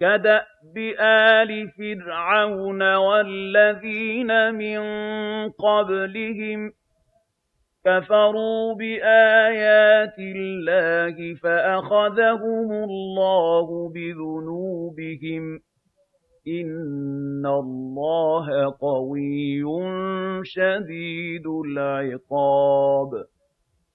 كَدَأْبِ آلِ فِرْعَوْنَ وَالَّذِينَ مِن قَبْلِهِمْ ۚ كَفَرُوا بِآيَاتِ اللَّهِ فَأَخَذَهُمُ اللَّهُ بِذُنُوبِهِمْ ۗ إِنَّ اللَّهَ قَوِيٌّ شَدِيدُ الْعِقَابِ